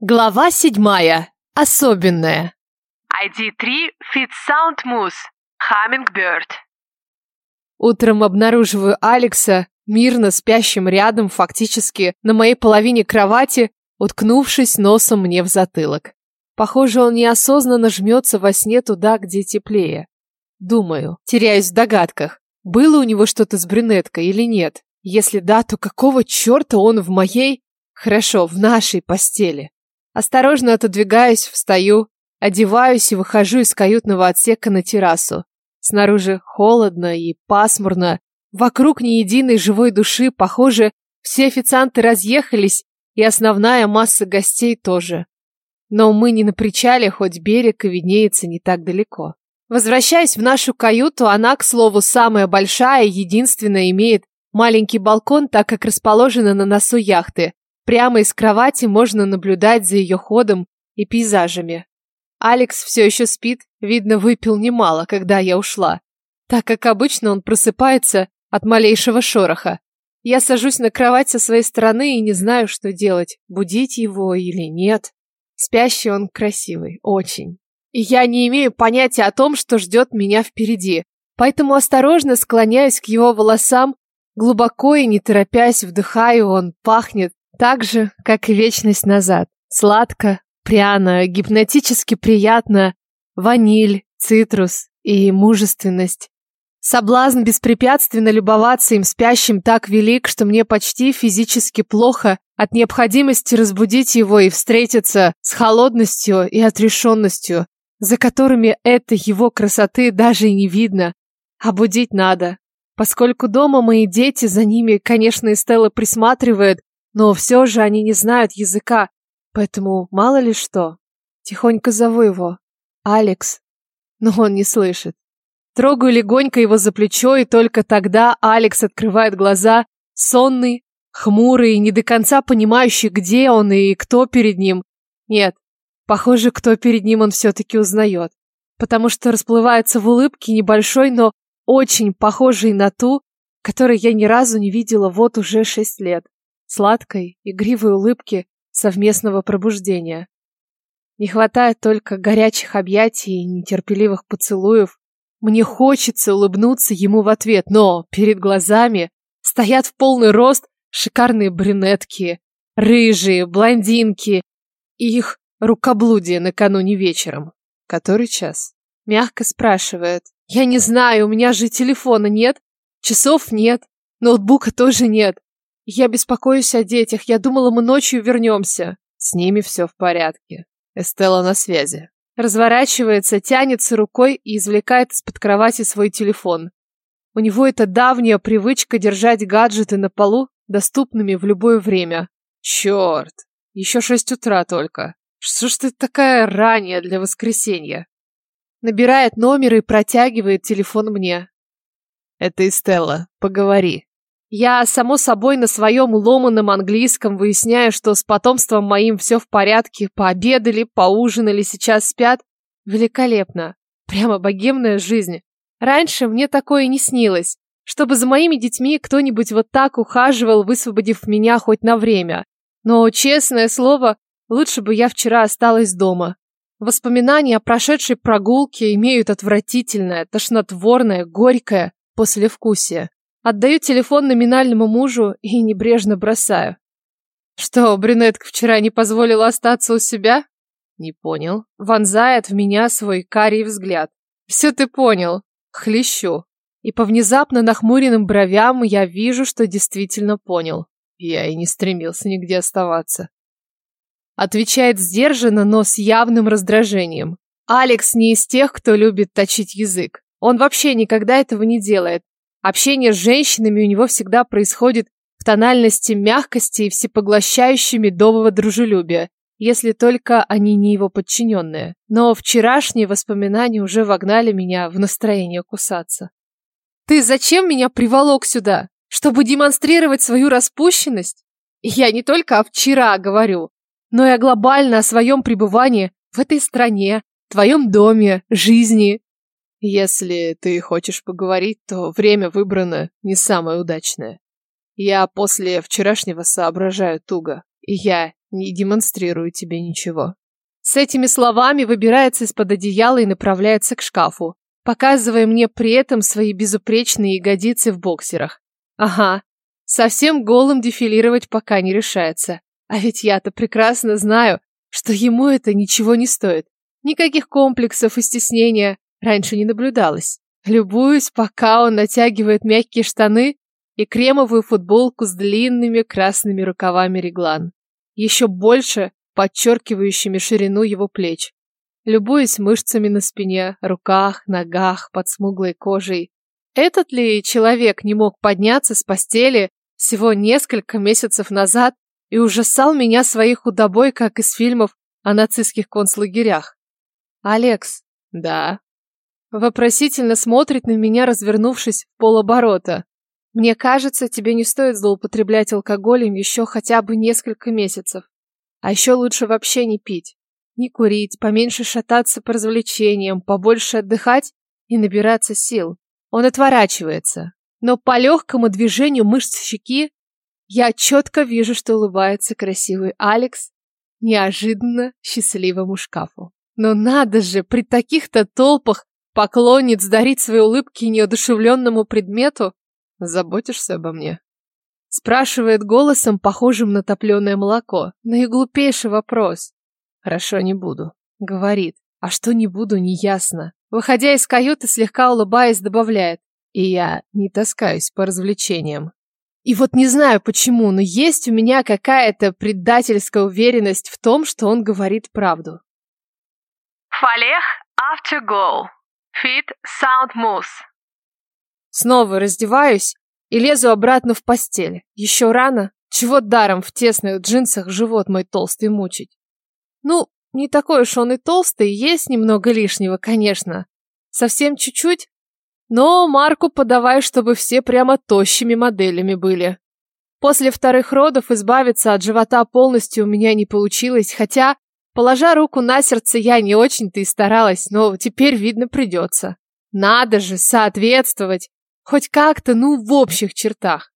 Глава седьмая. Особенная. ID3 Fit Sound Mousse Hummingbird. Утром обнаруживаю Алекса, мирно спящим рядом, фактически, на моей половине кровати, уткнувшись носом мне в затылок. Похоже, он неосознанно жмется во сне туда, где теплее. Думаю, теряюсь в догадках, было у него что-то с брюнеткой или нет. Если да, то какого черта он в моей... Хорошо, в нашей постели. Осторожно отодвигаюсь, встаю, одеваюсь и выхожу из каютного отсека на террасу. Снаружи холодно и пасмурно. Вокруг ни единой живой души, похоже, все официанты разъехались, и основная масса гостей тоже. Но мы не на причале, хоть берег и виднеется не так далеко. Возвращаясь в нашу каюту, она, к слову, самая большая единственная имеет маленький балкон, так как расположена на носу яхты. Прямо из кровати можно наблюдать за ее ходом и пейзажами. Алекс все еще спит, видно, выпил немало, когда я ушла, так как обычно он просыпается от малейшего шороха. Я сажусь на кровать со своей стороны и не знаю, что делать, будить его или нет. Спящий он красивый, очень. И я не имею понятия о том, что ждет меня впереди, поэтому осторожно склоняюсь к его волосам, глубоко и не торопясь вдыхаю, он пахнет так же, как и вечность назад. Сладко, пряно, гипнотически приятно, ваниль, цитрус и мужественность. Соблазн беспрепятственно любоваться им спящим так велик, что мне почти физически плохо от необходимости разбудить его и встретиться с холодностью и отрешенностью, за которыми этой его красоты даже и не видно. А будить надо. Поскольку дома мои дети, за ними, конечно, и Стелла присматривает, но все же они не знают языка, поэтому мало ли что. Тихонько зову его. Алекс. Но он не слышит. Трогаю легонько его за плечо, и только тогда Алекс открывает глаза, сонный, хмурый, не до конца понимающий, где он и кто перед ним. Нет, похоже, кто перед ним он все-таки узнает, потому что расплывается в улыбке небольшой, но очень похожей на ту, которой я ни разу не видела вот уже шесть лет сладкой, игривой улыбки совместного пробуждения. Не хватает только горячих объятий и нетерпеливых поцелуев. Мне хочется улыбнуться ему в ответ, но перед глазами стоят в полный рост шикарные брюнетки, рыжие, блондинки и их рукоблудие накануне вечером. Который час? Мягко спрашивает. Я не знаю, у меня же телефона нет, часов нет, ноутбука тоже нет. Я беспокоюсь о детях. Я думала, мы ночью вернемся. С ними все в порядке. Эстелла на связи. Разворачивается, тянется рукой и извлекает из-под кровати свой телефон. У него это давняя привычка держать гаджеты на полу, доступными в любое время. Черт, еще шесть утра только. Что ж ты такая ранняя для воскресенья? Набирает номер и протягивает телефон мне. Это Эстелла, поговори. Я, само собой, на своем ломаном английском выясняю, что с потомством моим все в порядке, пообедали, поужинали, сейчас спят. Великолепно. Прямо богемная жизнь. Раньше мне такое не снилось, чтобы за моими детьми кто-нибудь вот так ухаживал, высвободив меня хоть на время. Но, честное слово, лучше бы я вчера осталась дома. Воспоминания о прошедшей прогулке имеют отвратительное, тошнотворное, горькое послевкусие. Отдаю телефон номинальному мужу и небрежно бросаю. Что, брюнетка вчера не позволила остаться у себя? Не понял. Вонзает в меня свой карий взгляд. Все ты понял. Хлещу. И по внезапно нахмуренным бровям я вижу, что действительно понял. Я и не стремился нигде оставаться. Отвечает сдержанно, но с явным раздражением. Алекс не из тех, кто любит точить язык. Он вообще никогда этого не делает. Общение с женщинами у него всегда происходит в тональности мягкости и всепоглощающей медового дружелюбия, если только они не его подчиненные. Но вчерашние воспоминания уже вогнали меня в настроение кусаться. «Ты зачем меня приволок сюда? Чтобы демонстрировать свою распущенность? Я не только о вчера говорю, но и глобально о своем пребывании в этой стране, твоем доме, жизни, если ты хочешь поговорить, то время выбрано не самое удачное. Я после вчерашнего соображаю туго, и я не демонстрирую тебе ничего. С этими словами выбирается из-под одеяла и направляется к шкафу, показывая мне при этом свои безупречные ягодицы в боксерах. Ага, совсем голым дефилировать пока не решается. А ведь я-то прекрасно знаю, что ему это ничего не стоит. Никаких комплексов и стеснения раньше не наблюдалось. Любуюсь, пока он натягивает мягкие штаны и кремовую футболку с длинными красными рукавами реглан, еще больше подчеркивающими ширину его плеч. Любуюсь мышцами на спине, руках, ногах, под смуглой кожей. Этот ли человек не мог подняться с постели всего несколько месяцев назад и ужасал меня своей худобой, как из фильмов о нацистских концлагерях? Алекс. Да. Вопросительно смотрит на меня, развернувшись в полоборота. Мне кажется, тебе не стоит злоупотреблять алкоголем еще хотя бы несколько месяцев. А еще лучше вообще не пить. Не курить, поменьше шататься по развлечениям, побольше отдыхать и набираться сил. Он отворачивается. Но по легкому движению мышц щеки я четко вижу, что улыбается красивый Алекс неожиданно счастливому шкафу. Но надо же, при таких-то толпах поклонниц дарить свои улыбки неодушевленному предмету, Заботишься обо мне? Спрашивает голосом, похожим на топленое молоко. Наиглупейший вопрос. Хорошо, не буду. Говорит. А что не буду, неясно. Выходя из каюты, слегка улыбаясь, добавляет. И я не таскаюсь по развлечениям. И вот не знаю почему, но есть у меня какая-то предательская уверенность в том, что он говорит правду. Фалех after goal. Fit sound moose. Снова раздеваюсь и лезу обратно в постель. Еще рано. Чего даром в тесных джинсах живот мой толстый мучить? Ну, не такой уж он и толстый, есть немного лишнего, конечно. Совсем чуть-чуть. Но марку подавай, чтобы все прямо тощими моделями были. После вторых родов избавиться от живота полностью у меня не получилось, хотя, положа руку на сердце, я не очень-то и старалась, но теперь, видно, придется. Надо же соответствовать Хоть как-то, ну, в общих чертах.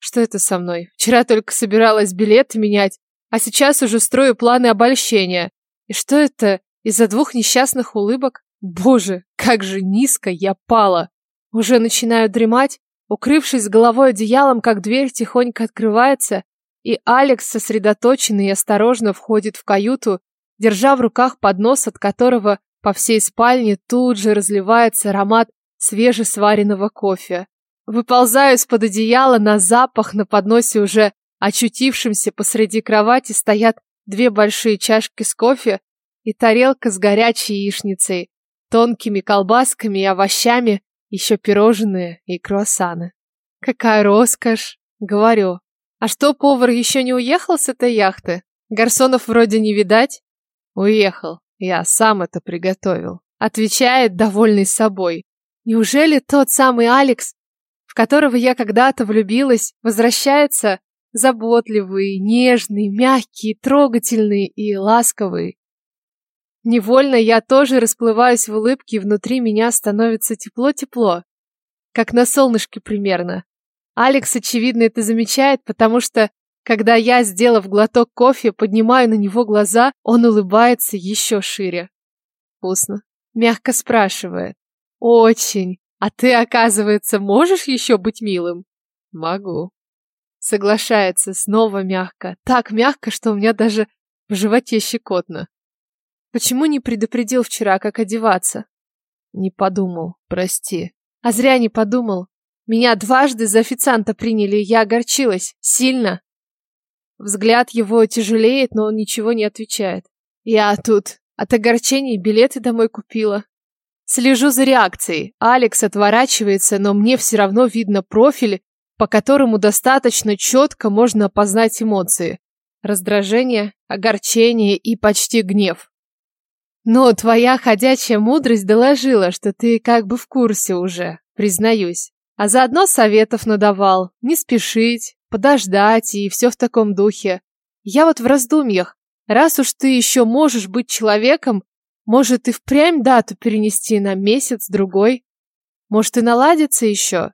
Что это со мной? Вчера только собиралась билеты менять, а сейчас уже строю планы обольщения. И что это из-за двух несчастных улыбок? Боже, как же низко я пала. Уже начинаю дремать, укрывшись головой одеялом, как дверь тихонько открывается, и Алекс, сосредоточенный и осторожно входит в каюту, держа в руках поднос, от которого по всей спальне тут же разливается аромат свежесваренного кофе. Выползаю из-под одеяла на запах, на подносе уже очутившемся посреди кровати стоят две большие чашки с кофе и тарелка с горячей яичницей, тонкими колбасками и овощами, еще пирожные и круассаны. Какая роскошь, говорю. А что, повар еще не уехал с этой яхты? Гарсонов вроде не видать? Уехал, я сам это приготовил. Отвечает, довольный собой. Неужели тот самый Алекс, в которого я когда-то влюбилась, возвращается заботливый, нежный, мягкий, трогательный и ласковый? Невольно я тоже расплываюсь в улыбке, и внутри меня становится тепло-тепло, как на солнышке примерно. Алекс, очевидно, это замечает, потому что, когда я, сделав глоток кофе, поднимаю на него глаза, он улыбается еще шире. Вкусно. Мягко спрашивает. Очень. А ты, оказывается, можешь еще быть милым? Могу. Соглашается снова мягко. Так мягко, что у меня даже в животе щекотно. Почему не предупредил вчера, как одеваться? Не подумал, прости. А зря не подумал. Меня дважды за официанта приняли, я огорчилась. Сильно. Взгляд его тяжелеет, но он ничего не отвечает. Я тут от огорчений билеты домой купила. Слежу за реакцией. Алекс отворачивается, но мне все равно видно профиль, по которому достаточно четко можно опознать эмоции. Раздражение, огорчение и почти гнев. Но твоя ходячая мудрость доложила, что ты как бы в курсе уже, признаюсь. А заодно советов надавал. Не спешить, подождать и все в таком духе. Я вот в раздумьях. Раз уж ты еще можешь быть человеком, может, и впрямь дату перенести на месяц-другой? Может, и наладится еще?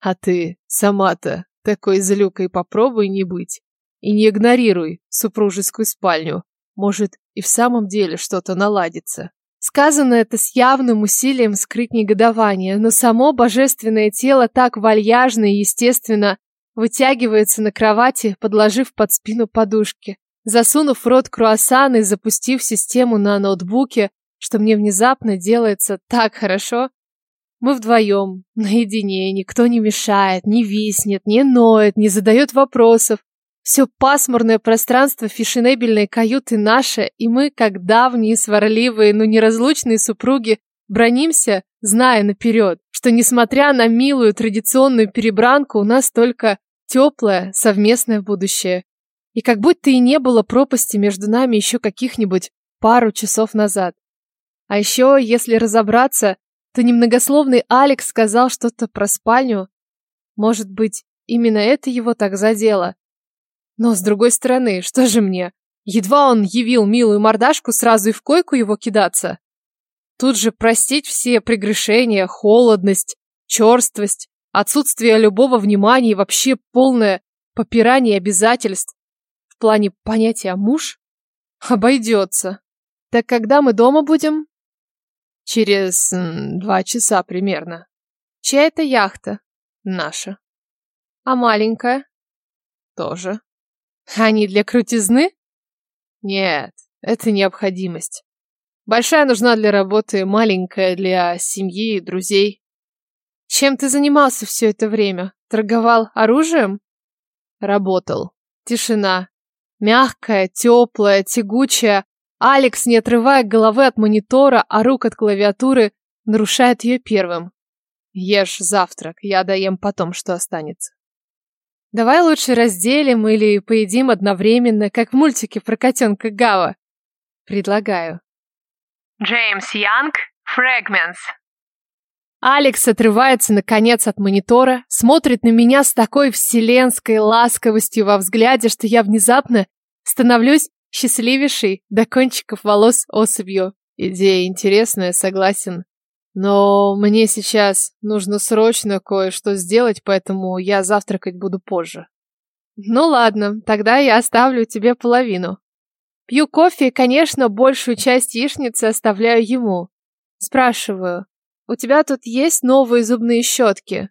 А ты сама-то такой злюкой попробуй не быть. и не игнорируй супружескую спальню. Может, и в самом деле что-то наладится. Сказано это с явным усилием скрыть негодование, но само божественное тело так вальяжно и естественно вытягивается на кровати, подложив под спину подушки. Засунув в рот круассан и запустив систему на ноутбуке, что мне внезапно делается так хорошо, мы вдвоем, наедине, никто не мешает, не виснет, не ноет, не задает вопросов. Все пасмурное пространство фешенебельной каюты наше, и мы, как давние сварливые, но неразлучные супруги, бронимся, зная наперед, что, несмотря на милую традиционную перебранку, у нас только теплое совместное будущее. И как будто и не было пропасти между нами еще каких-нибудь пару часов назад. А еще, если разобраться, то немногословный Алекс сказал что-то про спальню. Может быть, именно это его так задело. Но, с другой стороны, что же мне? Едва он явил милую мордашку, сразу и в койку его кидаться. Тут же простить все прегрешения, холодность, черствость, отсутствие любого внимания и вообще полное попирание обязательств. В плане понятия «муж» обойдется. Так когда мы дома будем? Через м, два часа примерно. Чья это яхта? Наша. А маленькая? Тоже. Они для крутизны? Нет, это необходимость. Большая нужна для работы, маленькая для семьи и друзей. Чем ты занимался все это время? Торговал оружием? Работал. Тишина. Мягкая, теплая, тягучая. Алекс, не отрывая головы от монитора, а рук от клавиатуры, нарушает ее первым. Ешь завтрак, я доем потом, что останется. Давай лучше разделим или поедим одновременно, как в мультике про котенка Гава. Предлагаю. Джеймс Янг, Fragments. Алекс отрывается наконец от монитора, смотрит на меня с такой вселенской ласковостью во взгляде, что я внезапно становлюсь счастливейшей до кончиков волос особью. Идея интересная, согласен. Но мне сейчас нужно срочно кое-что сделать, поэтому я завтракать буду позже. Ну ладно, тогда я оставлю тебе половину. Пью кофе конечно, большую часть яичницы оставляю ему. Спрашиваю, у тебя тут есть новые зубные щетки?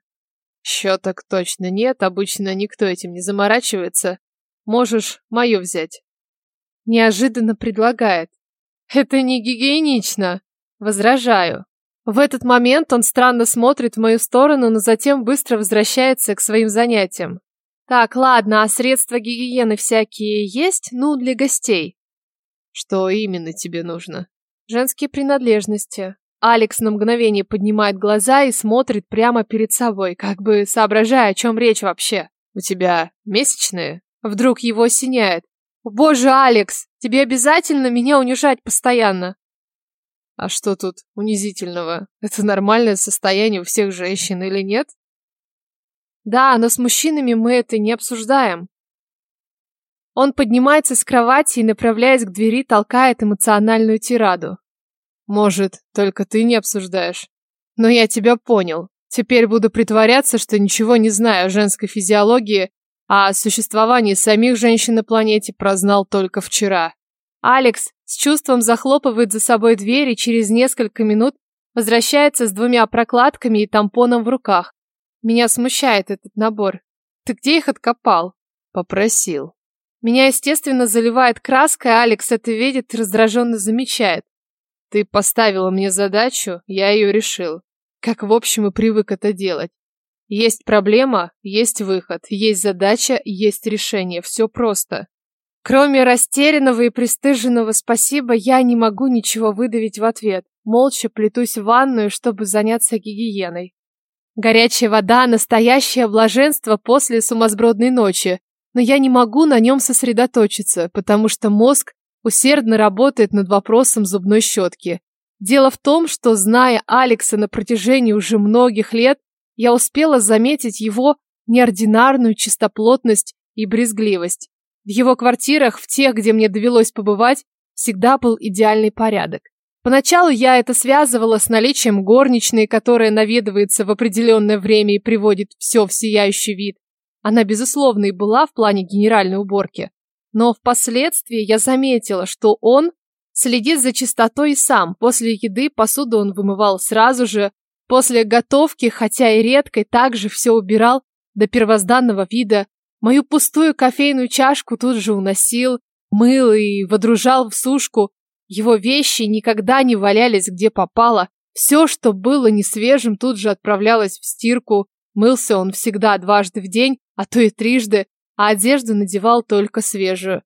Щеток точно нет, обычно никто этим не заморачивается. Можешь мою взять. Неожиданно предлагает. Это не гигиенично. Возражаю. В этот момент он странно смотрит в мою сторону, но затем быстро возвращается к своим занятиям. Так, ладно, а средства гигиены всякие есть? Ну, для гостей. Что именно тебе нужно? Женские принадлежности. Алекс на мгновение поднимает глаза и смотрит прямо перед собой, как бы соображая, о чем речь вообще. У тебя месячные? Вдруг его осеняет. Боже, Алекс, тебе обязательно меня унижать постоянно. А что тут унизительного? Это нормальное состояние у всех женщин или нет? Да, но с мужчинами мы это не обсуждаем. Он поднимается с кровати и, направляясь к двери, толкает эмоциональную тираду. Может, только ты не обсуждаешь? Но я тебя понял. Теперь буду притворяться, что ничего не знаю о женской физиологии, а о существовании самих женщин на планете прознал только вчера. Алекс с чувством захлопывает за собой дверь и через несколько минут возвращается с двумя прокладками и тампоном в руках. Меня смущает этот набор. Ты где их откопал? Попросил. Меня, естественно, заливает краской, Алекс это видит и раздраженно замечает. Ты поставила мне задачу, я ее решил. Как в общем и привык это делать. Есть проблема, есть выход, есть задача, есть решение. Все просто. Кроме растерянного и пристыженного спасибо, я не могу ничего выдавить в ответ. Молча плетусь в ванную, чтобы заняться гигиеной. Горячая вода – настоящее блаженство после сумасбродной ночи, но я не могу на нем сосредоточиться, потому что мозг усердно работает над вопросом зубной щетки. Дело в том, что, зная Алекса на протяжении уже многих лет, я успела заметить его неординарную чистоплотность и брезгливость. В его квартирах, в тех, где мне довелось побывать, всегда был идеальный порядок. Поначалу я это связывала с наличием горничной, которая наведывается в определенное время и приводит все в сияющий вид. Она, безусловно, и была в плане генеральной уборки. Но впоследствии я заметила, что он следит за чистотой сам. После еды посуду он вымывал сразу же. После готовки, хотя и редкой, также все убирал до первозданного вида. Мою пустую кофейную чашку тут же уносил, мыл и водружал в сушку. Его вещи никогда не валялись где попало. Все, что было несвежим, тут же отправлялось в стирку. Мылся он всегда дважды в день, а то и трижды, а одежду надевал только свежую.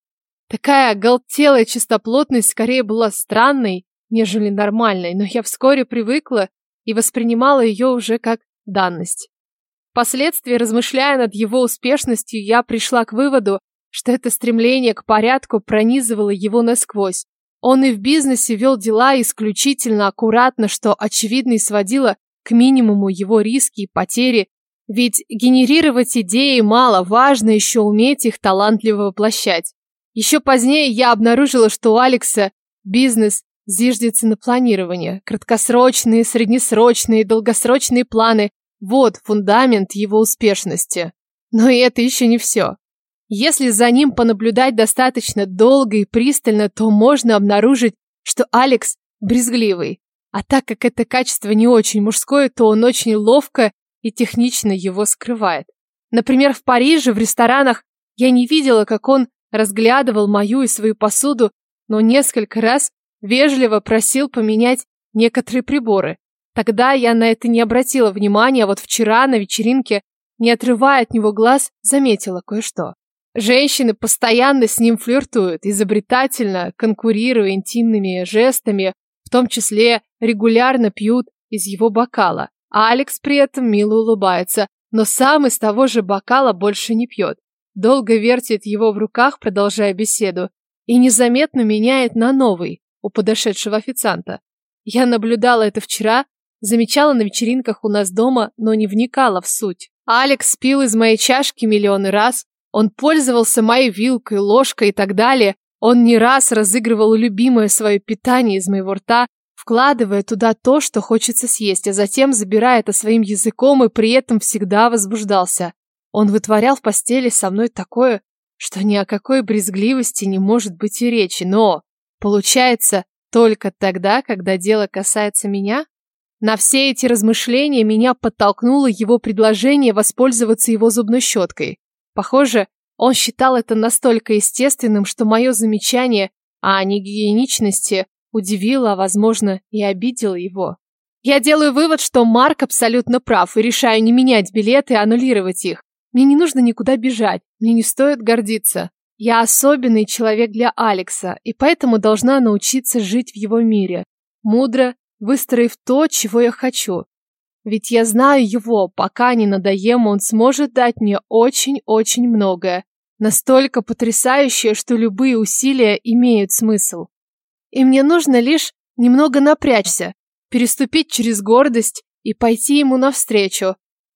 Такая оголтелая чистоплотность скорее была странной, нежели нормальной, но я вскоре привыкла и воспринимала ее уже как данность. Впоследствии, размышляя над его успешностью, я пришла к выводу, что это стремление к порядку пронизывало его насквозь. Он и в бизнесе вел дела исключительно аккуратно, что очевидно и сводило к минимуму его риски и потери, ведь генерировать идеи мало, важно еще уметь их талантливо воплощать. Еще позднее я обнаружила, что у Алекса бизнес зиждется на планирование. Краткосрочные, среднесрочные долгосрочные планы – вот фундамент его успешности. Но и это еще не все. Если за ним понаблюдать достаточно долго и пристально, то можно обнаружить, что Алекс брезгливый. А так как это качество не очень мужское, то он очень ловко и технично его скрывает. Например, в Париже в ресторанах я не видела, как он разглядывал мою и свою посуду, но несколько раз вежливо просил поменять некоторые приборы. Тогда я на это не обратила внимания, а вот вчера на вечеринке, не отрывая от него глаз, заметила кое-что. Женщины постоянно с ним флиртуют, изобретательно конкурируя интимными жестами, в том числе регулярно пьют из его бокала. А Алекс при этом мило улыбается, но сам из того же бокала больше не пьет. Долго вертит его в руках, продолжая беседу, и незаметно меняет на новый у подошедшего официанта. Я наблюдала это вчера, замечала на вечеринках у нас дома, но не вникала в суть. Алекс пил из моей чашки миллионы раз, он пользовался моей вилкой, ложкой и так далее. Он не раз разыгрывал любимое свое питание из моего рта, вкладывая туда то, что хочется съесть, а затем забирая это своим языком и при этом всегда возбуждался. Он вытворял в постели со мной такое, что ни о какой брезгливости не может быть и речи, но, получается, только тогда, когда дело касается меня? На все эти размышления меня подтолкнуло его предложение воспользоваться его зубной щеткой. Похоже, он считал это настолько естественным, что мое замечание о негигиеничности удивила, а возможно и обидела его. Я делаю вывод, что Марк абсолютно прав и решаю не менять билеты и аннулировать их. Мне не нужно никуда бежать, мне не стоит гордиться. Я особенный человек для Алекса, и поэтому должна научиться жить в его мире, мудро выстроив то, чего я хочу. Ведь я знаю его, пока не надоем, он сможет дать мне очень-очень многое. Настолько потрясающее, что любые усилия имеют смысл. И мне нужно лишь немного напрячься, переступить через гордость и пойти ему навстречу.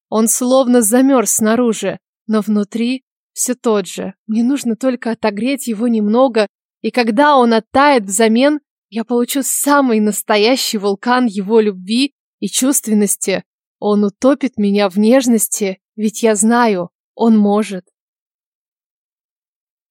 Он словно замерз снаружи, но внутри все тот же. Мне нужно только отогреть его немного, и когда он оттает взамен, я получу самый настоящий вулкан его любви и чувственности. Он утопит меня в нежности, ведь я знаю, он может.